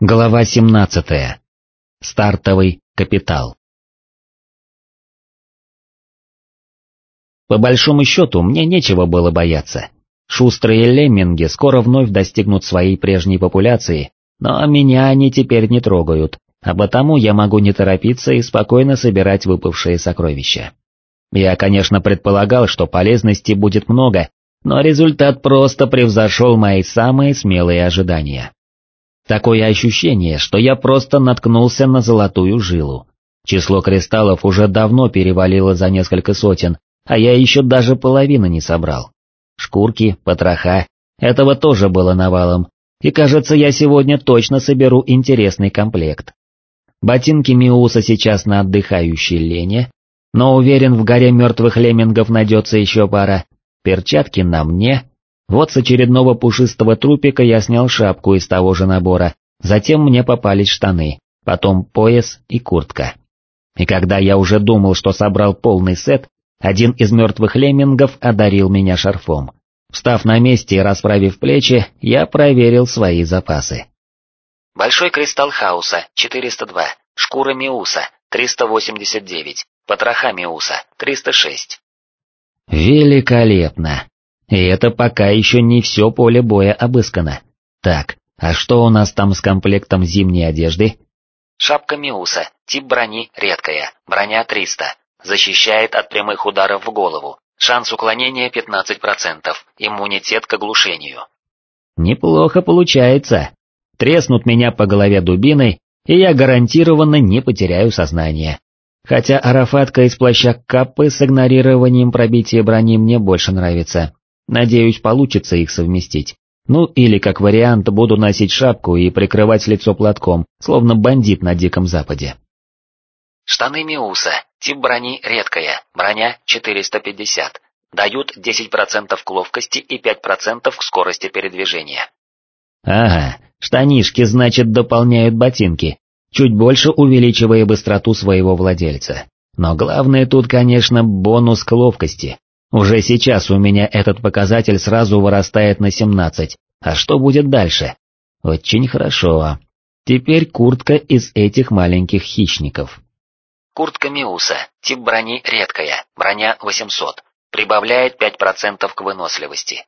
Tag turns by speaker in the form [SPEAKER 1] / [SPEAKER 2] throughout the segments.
[SPEAKER 1] Глава 17. Стартовый капитал. По большому счету, мне нечего было бояться. Шустрые лемминги скоро вновь достигнут своей прежней популяции, но меня они теперь не трогают, а потому я могу не торопиться и спокойно собирать выпавшие сокровища. Я, конечно, предполагал, что полезностей будет много, но результат просто превзошел мои самые смелые ожидания. Такое ощущение, что я просто наткнулся на золотую жилу. Число кристаллов уже давно перевалило за несколько сотен, а я еще даже половины не собрал. Шкурки, потроха, этого тоже было навалом, и кажется, я сегодня точно соберу интересный комплект. Ботинки Миуса сейчас на отдыхающей лене, но уверен, в горе мертвых леммингов найдется еще пара, перчатки на мне, вот с очередного пушистого трупика я снял шапку из того же набора, затем мне попались штаны, потом пояс и куртка. И когда я уже думал, что собрал полный сет, один из мертвых леммингов одарил меня шарфом. Встав на месте и расправив плечи, я проверил свои запасы.
[SPEAKER 2] Большой кристалл хаоса, 402, шкура Миуса, 389, потроха Миуса, 306.
[SPEAKER 1] Великолепно! И это пока еще не все поле боя обыскано. Так, а что у нас там с комплектом зимней одежды?
[SPEAKER 2] Шапка Миуса, тип брони редкая, броня 300, защищает от прямых ударов в голову, шанс уклонения 15%, иммунитет к оглушению.
[SPEAKER 1] Неплохо получается. Треснут меня по голове дубиной, и я гарантированно не потеряю сознание. Хотя арафатка из плаща Каппы с игнорированием пробития брони мне больше нравится. Надеюсь, получится их совместить. Ну или как вариант буду носить шапку и прикрывать лицо платком, словно бандит на Диком Западе.
[SPEAKER 2] Штаны Миуса, тип брони редкая, броня 450, дают 10% к ловкости и 5% к скорости передвижения.
[SPEAKER 1] Ага, штанишки, значит, дополняют ботинки, чуть больше увеличивая быстроту своего владельца. Но главное тут, конечно, бонус к ловкости. Уже сейчас у меня этот показатель сразу вырастает на 17, а что будет дальше? Очень хорошо. Теперь куртка из этих маленьких хищников.
[SPEAKER 2] Куртка Миуса, тип брони редкая, броня 800, прибавляет 5% к выносливости.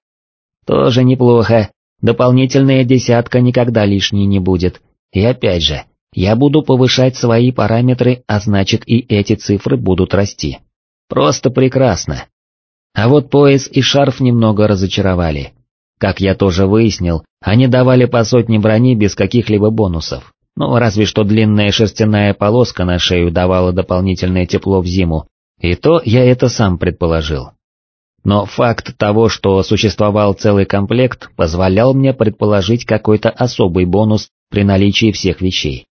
[SPEAKER 1] Тоже неплохо, дополнительная десятка никогда лишней не будет. И опять же, я буду повышать свои параметры, а значит и эти цифры будут расти. Просто прекрасно. А вот пояс и шарф немного разочаровали. Как я тоже выяснил, они давали по сотне брони без каких-либо бонусов. Ну, разве что длинная шерстяная полоска на шею давала дополнительное тепло в зиму, и то я это сам предположил. Но факт того, что существовал целый комплект, позволял мне предположить какой-то особый бонус при наличии всех вещей.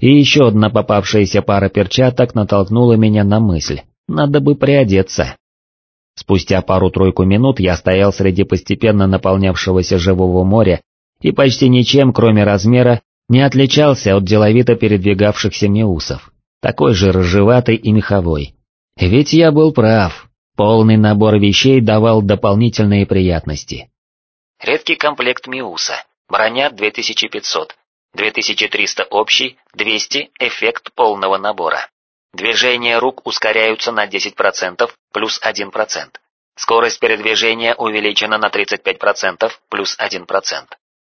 [SPEAKER 1] И еще одна попавшаяся пара перчаток натолкнула меня на мысль, надо бы приодеться. Спустя пару-тройку минут я стоял среди постепенно наполнявшегося живого моря и почти ничем, кроме размера, не отличался от деловито передвигавшихся меусов, такой же рыжеватый и меховой. Ведь я был прав, полный набор вещей давал дополнительные приятности.
[SPEAKER 2] Редкий комплект меуса, броня 2500, 2300 общий, 200 эффект полного набора. Движения рук ускоряются на 10%, плюс 1%. Скорость передвижения увеличена на 35%, плюс 1%.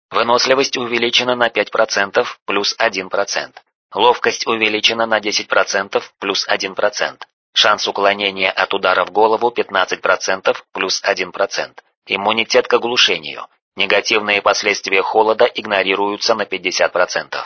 [SPEAKER 2] Выносливость увеличена на 5%, плюс 1%. Ловкость увеличена на 10%, плюс 1%. Шанс уклонения от удара в голову 15%, плюс 1%. Иммунитет к оглушению. Негативные последствия холода игнорируются на 50%.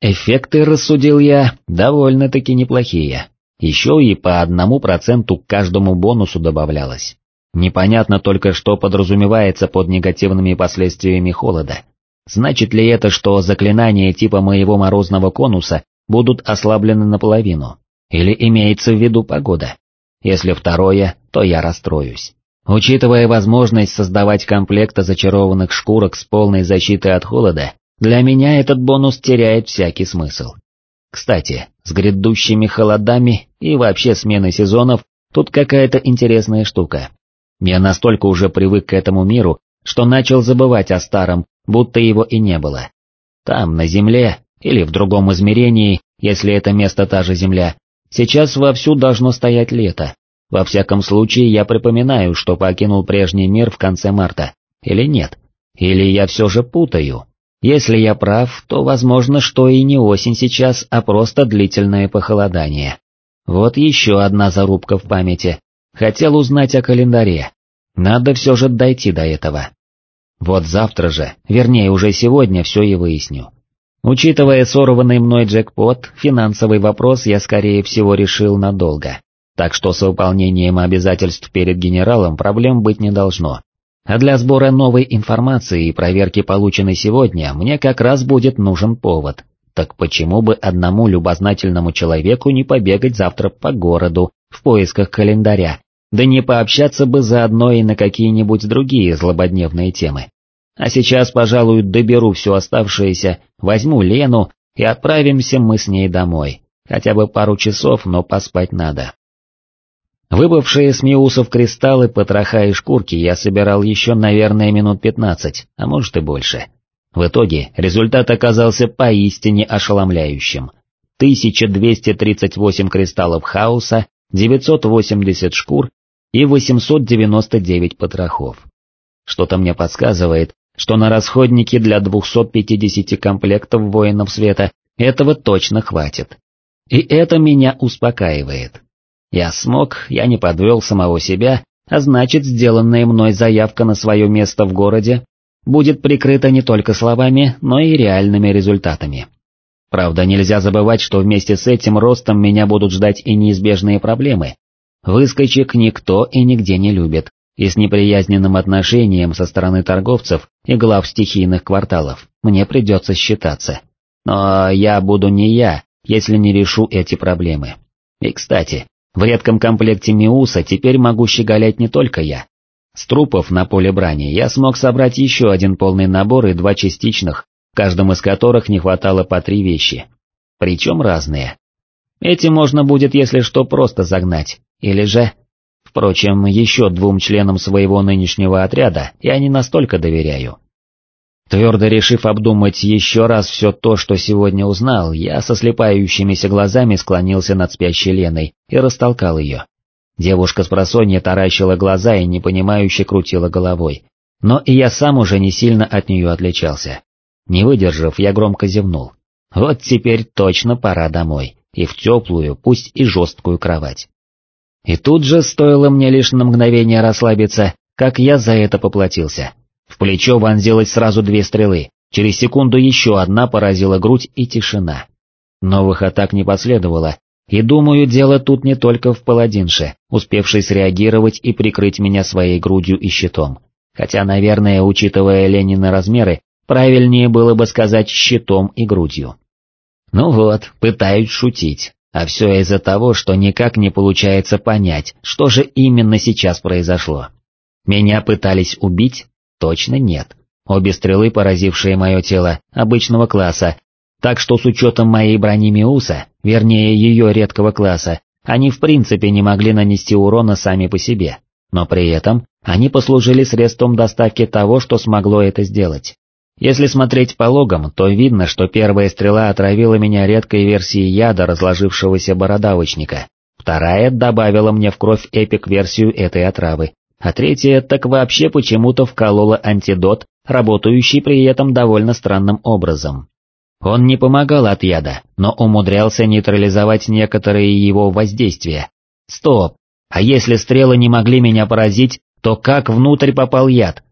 [SPEAKER 1] Эффекты, рассудил я, довольно-таки неплохие. Еще и по одному проценту к каждому бонусу добавлялось. Непонятно только, что подразумевается под негативными последствиями холода. Значит ли это, что заклинания типа моего морозного конуса будут ослаблены наполовину? Или имеется в виду погода? Если второе, то я расстроюсь. Учитывая возможность создавать комплект зачарованных шкурок с полной защитой от холода, для меня этот бонус теряет всякий смысл. Кстати, с грядущими холодами и вообще сменой сезонов тут какая-то интересная штука. Я настолько уже привык к этому миру, что начал забывать о старом, будто его и не было. Там, на Земле, или в другом измерении, если это место та же Земля, сейчас вовсю должно стоять лето. Во всяком случае, я припоминаю, что покинул прежний мир в конце марта. Или нет? Или я все же путаю? Если я прав, то возможно, что и не осень сейчас, а просто длительное похолодание. Вот еще одна зарубка в памяти. Хотел узнать о календаре. Надо все же дойти до этого. Вот завтра же, вернее уже сегодня, все и выясню. Учитывая сорванный мной джекпот, финансовый вопрос я скорее всего решил надолго, так что с выполнением обязательств перед генералом проблем быть не должно. А для сбора новой информации и проверки полученной сегодня мне как раз будет нужен повод. Так почему бы одному любознательному человеку не побегать завтра по городу в поисках календаря, да не пообщаться бы заодно и на какие-нибудь другие злободневные темы. А сейчас, пожалуй, доберу все оставшееся, возьму Лену и отправимся мы с ней домой. Хотя бы пару часов, но поспать надо. Выбывшие с миусов кристаллы, потроха и шкурки я собирал еще, наверное, минут пятнадцать, а может и больше. В итоге результат оказался поистине ошеломляющим. 1238 кристаллов хаоса, 980 шкур и 899 потрохов. Что-то мне подсказывает, что на расходники для 250 комплектов воинов света этого точно хватит. И это меня успокаивает. Я смог, я не подвел самого себя, а значит сделанная мной заявка на свое место в городе будет прикрыта не только словами, но и реальными результатами. Правда, нельзя забывать, что вместе с этим ростом меня будут ждать и неизбежные проблемы. Выскочек никто и нигде не любит, и с неприязненным отношением со стороны торговцев и глав стихийных кварталов мне придется считаться. Но я буду не я, если не решу эти проблемы. И кстати, в редком комплекте Миуса теперь могу щеголять не только я. С трупов на поле брани я смог собрать еще один полный набор и два частичных, в каждом из которых не хватало по три вещи. Причем разные. Эти можно будет, если что, просто загнать, или же Впрочем, еще двум членам своего нынешнего отряда я не настолько доверяю. Твердо решив обдумать еще раз все то, что сегодня узнал, я со слепающимися глазами склонился над спящей Леной и растолкал ее. Девушка с просонья таращила глаза и непонимающе крутила головой, но и я сам уже не сильно от нее отличался. Не выдержав, я громко зевнул. Вот теперь точно пора домой, и в теплую, пусть и жесткую кровать. И тут же стоило мне лишь на мгновение расслабиться, как я за это поплатился. В плечо вонзилось сразу две стрелы, через секунду еще одна поразила грудь и тишина. Новых атак не последовало, и думаю, дело тут не только в паладинше, успевшей среагировать и прикрыть меня своей грудью и щитом. Хотя, наверное, учитывая Ленины размеры, правильнее было бы сказать щитом и грудью. Ну вот, пытаюсь шутить, а все из-за того, что никак не получается понять, что же именно сейчас произошло. Меня пытались убить? Точно нет. Обе стрелы, поразившие мое тело, обычного класса, так что с учетом моей брони Миуса, вернее ее редкого класса, они в принципе не могли нанести урона сами по себе, но при этом они послужили средством доставки того, что смогло это сделать. Если смотреть по логам, то видно, что первая стрела отравила меня редкой версией яда разложившегося бородавочника, вторая добавила мне в кровь эпик-версию этой отравы, а третья так вообще почему-то вколола антидот, работающий при этом довольно странным образом. Он не помогал от яда, но умудрялся нейтрализовать некоторые его воздействия. Стоп, а если стрелы не могли меня поразить, то как внутрь попал яд?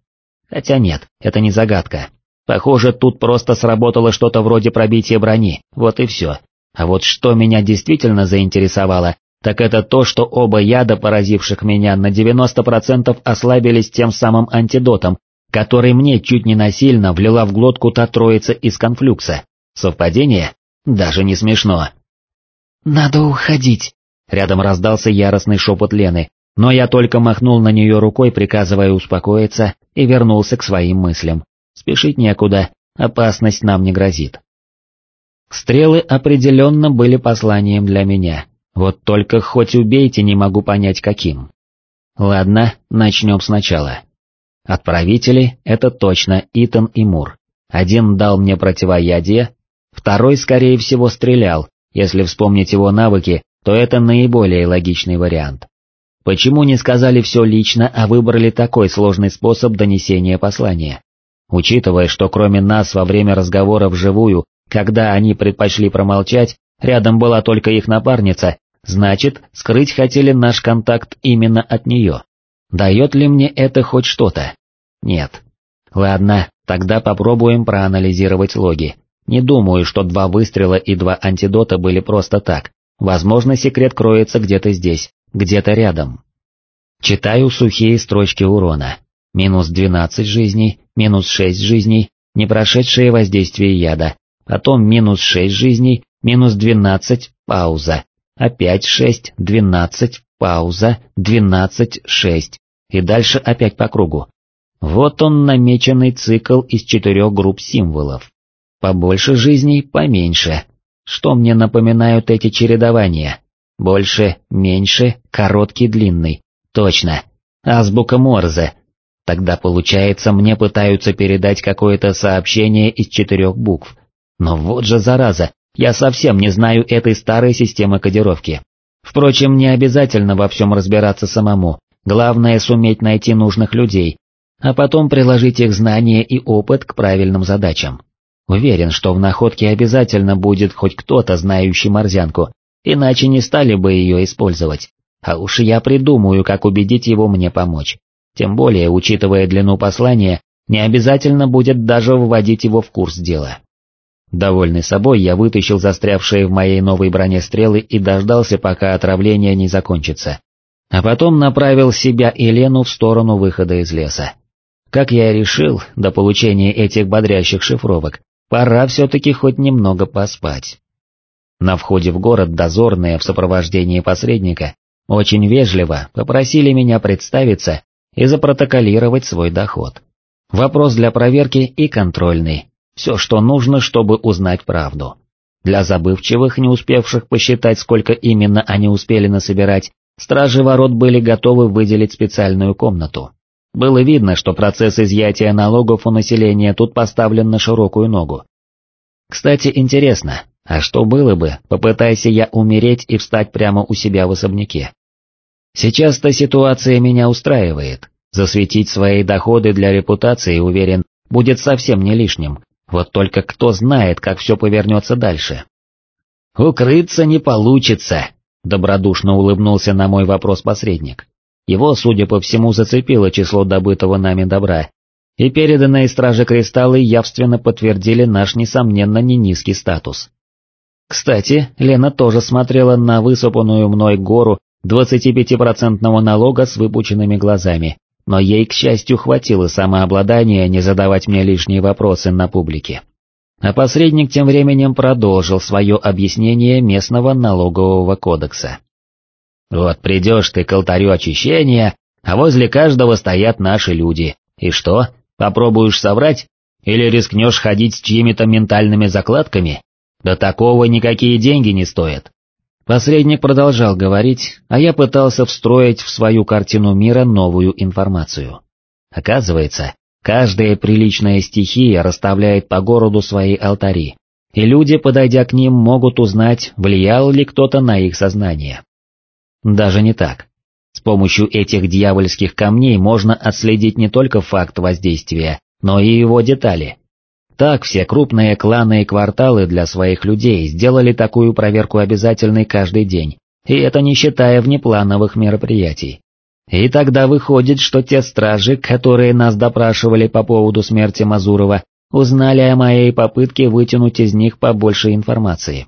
[SPEAKER 1] Хотя нет, это не загадка. Похоже, тут просто сработало что-то вроде пробития брони, вот и все. А вот что меня действительно заинтересовало, так это то, что оба яда, поразивших меня, на 90% ослабились тем самым антидотом, который мне чуть не насильно влила в глотку та троица из конфлюкса. Совпадение? Даже не смешно.
[SPEAKER 3] «Надо уходить», —
[SPEAKER 1] рядом раздался яростный шепот Лены, но я только махнул на нее рукой, приказывая успокоиться, и вернулся к своим мыслям. Спешить некуда, опасность нам не грозит. Стрелы определенно были посланием для меня, вот только хоть убейте, не могу понять каким. Ладно, начнем сначала. Отправители — это точно Итан и Мур. Один дал мне противоядие, второй, скорее всего, стрелял, если вспомнить его навыки, то это наиболее логичный вариант. Почему не сказали все лично, а выбрали такой сложный способ донесения послания? Учитывая, что кроме нас во время разговора вживую, когда они предпочли промолчать, рядом была только их напарница, значит, скрыть хотели наш контакт именно от нее. Дает ли мне это хоть что-то? Нет. Ладно, тогда попробуем проанализировать логи. Не думаю, что два выстрела и два антидота были просто так. Возможно, секрет кроется где-то здесь, где-то рядом. Читаю сухие строчки урона. Минус 12 жизней, минус 6 жизней, не прошедшее воздействие яда, потом минус 6 жизней, минус 12, пауза, опять 6, 12, пауза, 12, 6, и дальше опять по кругу. Вот он намеченный цикл из четырех групп символов. Побольше жизней, поменьше. Что мне напоминают эти чередования? Больше, меньше, короткий, длинный. Точно. Азбука Морзе. Тогда получается, мне пытаются передать какое-то сообщение из четырех букв. Но вот же зараза, я совсем не знаю этой старой системы кодировки. Впрочем, не обязательно во всем разбираться самому, главное суметь найти нужных людей, а потом приложить их знания и опыт к правильным задачам. Уверен, что в находке обязательно будет хоть кто-то, знающий морзянку, иначе не стали бы ее использовать. А уж я придумаю, как убедить его мне помочь. Тем более, учитывая длину послания, не обязательно будет даже вводить его в курс дела. Довольный собой, я вытащил застрявшие в моей новой броне стрелы и дождался, пока отравление не закончится. А потом направил себя и Лену в сторону выхода из леса. Как я и решил, до получения этих бодрящих шифровок, пора все-таки хоть немного поспать. На входе в город дозорные в сопровождении посредника очень вежливо попросили меня представиться и запротоколировать свой доход. Вопрос для проверки и контрольный, все, что нужно, чтобы узнать правду. Для забывчивых, не успевших посчитать, сколько именно они успели насобирать, стражи ворот были готовы выделить специальную комнату. Было видно, что процесс изъятия налогов у населения тут поставлен на широкую ногу. Кстати, интересно, а что было бы, попытайся я умереть и встать прямо у себя в особняке? Сейчас-то ситуация меня устраивает, засветить свои доходы для репутации, уверен, будет совсем не лишним, вот только кто знает, как все повернется дальше. «Укрыться не получится», — добродушно улыбнулся на мой вопрос посредник. Его, судя по всему, зацепило число добытого нами добра, и переданные Страже Кристаллы явственно подтвердили наш, несомненно, не низкий статус. Кстати, Лена тоже смотрела на высыпанную мной гору 25% налога с выпученными глазами, но ей, к счастью, хватило самообладания не задавать мне лишние вопросы на публике. А посредник тем временем продолжил свое объяснение местного налогового кодекса. Вот придешь ты к алтарю очищения, а возле каждого стоят наши люди. И что, попробуешь соврать? Или рискнешь ходить с чьими-то ментальными закладками? Да такого никакие деньги не стоят. Посредник продолжал говорить, а я пытался встроить в свою картину мира новую информацию. Оказывается, каждая приличная стихия расставляет по городу свои алтари, и люди, подойдя к ним, могут узнать, влиял ли кто-то на их сознание. Даже не так. С помощью этих дьявольских камней можно отследить не только факт воздействия, но и его детали. Так все крупные кланы и кварталы для своих людей сделали такую проверку обязательной каждый день, и это не считая внеплановых мероприятий. И тогда выходит, что те стражи, которые нас допрашивали по поводу смерти Мазурова, узнали о моей попытке вытянуть из них побольше информации.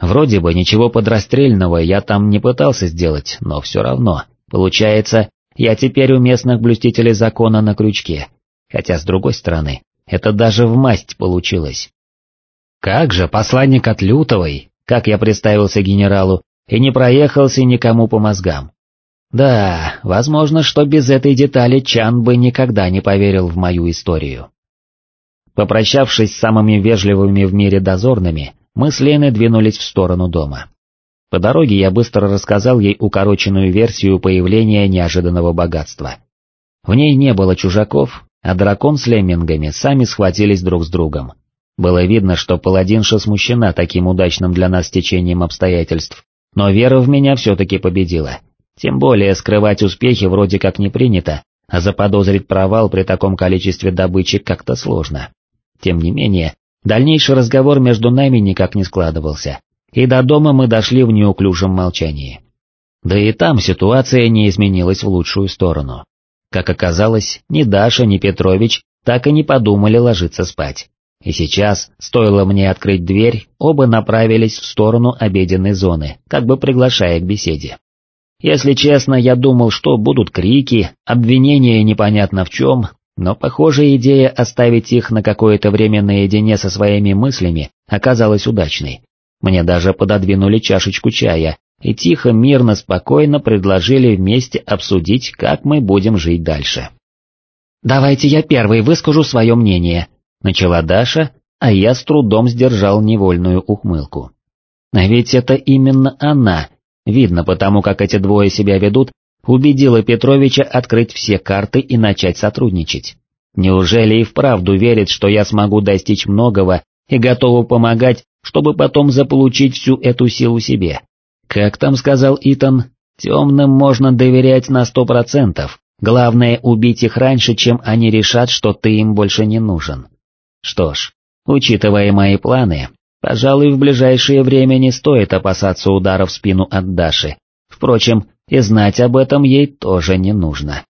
[SPEAKER 1] Вроде бы ничего подрастрельного я там не пытался сделать, но все равно, получается, я теперь у местных блюстителей закона на крючке, хотя с другой стороны, это даже в масть получилось. Как же посланник от Лютовой, как я представился генералу, и не проехался никому по мозгам. Да, возможно, что без этой детали Чан бы никогда не поверил в мою историю. Попрощавшись с самыми вежливыми в мире дозорными, мы с Леной двинулись в сторону дома. По дороге я быстро рассказал ей укороченную версию появления неожиданного богатства. В ней не было чужаков, а дракон с леммингами сами схватились друг с другом. Было видно, что паладинша смущена таким удачным для нас течением обстоятельств, но вера в меня все-таки победила. Тем более скрывать успехи вроде как не принято, а заподозрить провал при таком количестве добычи как-то сложно. Тем не менее, дальнейший разговор между нами никак не складывался, и до дома мы дошли в неуклюжем молчании. Да и там ситуация не изменилась в лучшую сторону. Как оказалось, ни Даша, ни Петрович так и не подумали ложиться спать. И сейчас, стоило мне открыть дверь, оба направились в сторону обеденной зоны, как бы приглашая к беседе. Если честно, я думал, что будут крики, обвинения непонятно в чем, но, похоже, идея оставить их на какое-то время наедине со своими мыслями оказалась удачной. Мне даже пододвинули чашечку чая и тихо, мирно, спокойно предложили вместе обсудить, как мы будем жить дальше. «Давайте я первый выскажу свое мнение», — начала Даша, а я с трудом сдержал невольную ухмылку. А ведь это именно она, видно потому, как эти двое себя ведут, убедила Петровича открыть все карты и начать сотрудничать. Неужели и вправду верит, что я смогу достичь многого и готова помогать, чтобы потом заполучить всю эту силу себе? Как там сказал Итан, темным можно доверять на сто процентов, главное убить их раньше, чем они решат, что ты им больше не нужен. Что ж, учитывая мои планы, пожалуй, в ближайшее время не стоит опасаться удара в спину от Даши. Впрочем, и знать об этом ей тоже не нужно.